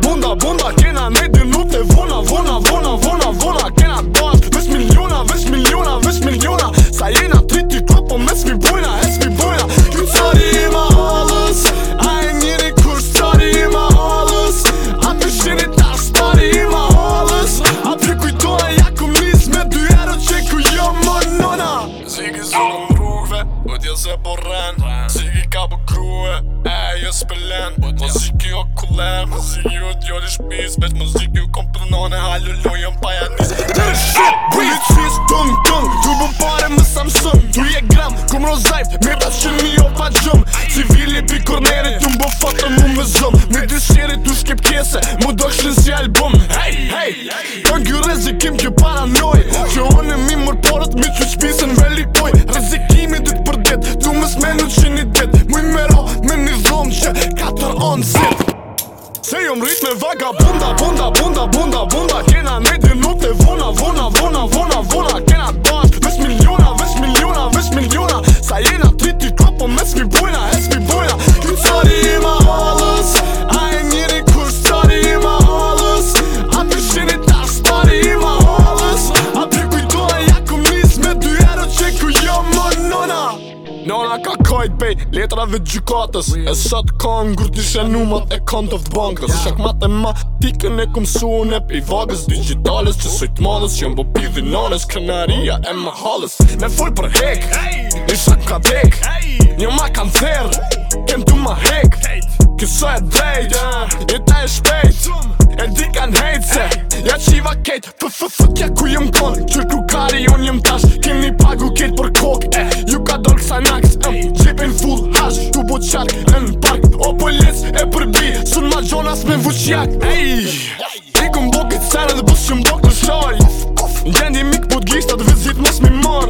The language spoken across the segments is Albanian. bunda, bunda Kena në dy lupte Vona, vona, vona, vona, vona Kena dojt, vesh miliona, vesh miliona, vesh miliona Sa jena të rriti kropo, mes mi bujna, es mi bujna Kënë qëri ima allës, a e njëri kur qëri ima allës A të shirit ta shpari ima allës A për kujtona ja ku mis me dy eru që ku jo monona nona Zigi zonë në rrugve, vëtja se borren Zigi ka bu krue, e jo s'pëllen jo kulem ju jo t'jori shpis Beq muzik ju kom për nane Halu lojën pa janë njës Të shit bitch tung tung Tu bu pare më samsung Tu je gram Kum rozajf Me ta që një jo pa gjum Civili bi kornerit Tu mbo fatë mu më zëm Me dy shiri tu shkip kese Mu do kshin si album Hej hej Kan gjyre zikim kjo paranoj Që onë e mi mërporët Mi që shpis Se jom rrit me vaga Bunda, bunda, bunda, bunda, bunda Kena nejt dhe nuk të vunda kajt bej, letra dhe gjukatës E sot ka ngrutishe numat e kont of bankës Shak matematikën e kum suon e pi vagës Digitales që sojt madhës që mbo pidhi nones Kënaria e më halës Me full për hek, një shak ka dek Një ma kanë therë, kem du ma hek Kësë e drejt, një ta e shpejt E di kanë hejtë se, ja qiva kejt Për fë fëtja ku jëm konë as me vuqjak Ej, iku më bokit sara dhe bës që më bok të shoj Gjendi mik po t'gjista të vizit mos mi mor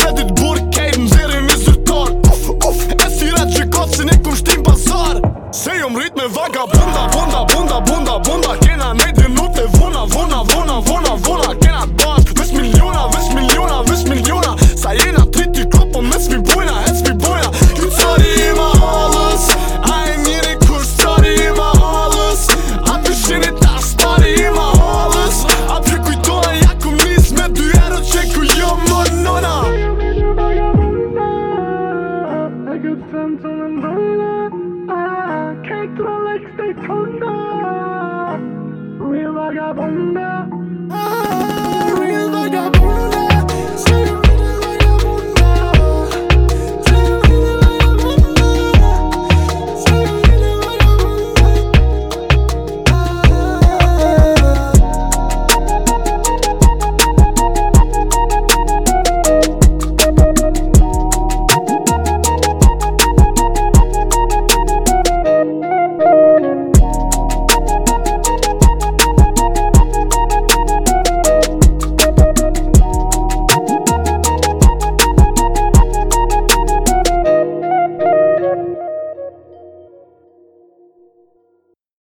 Kredit bur kejt më zirë i mizurtor E si rat që kotë si nikum shtim pasar Se jom rrit me vaga bunda, bunda, bunda, bunda, bunda Kena nejt dhe nuk të vuna, vuna, vuna, vuna, vuna, vuna Kena dar ঠান্ডা তুমি লাগা বন্যা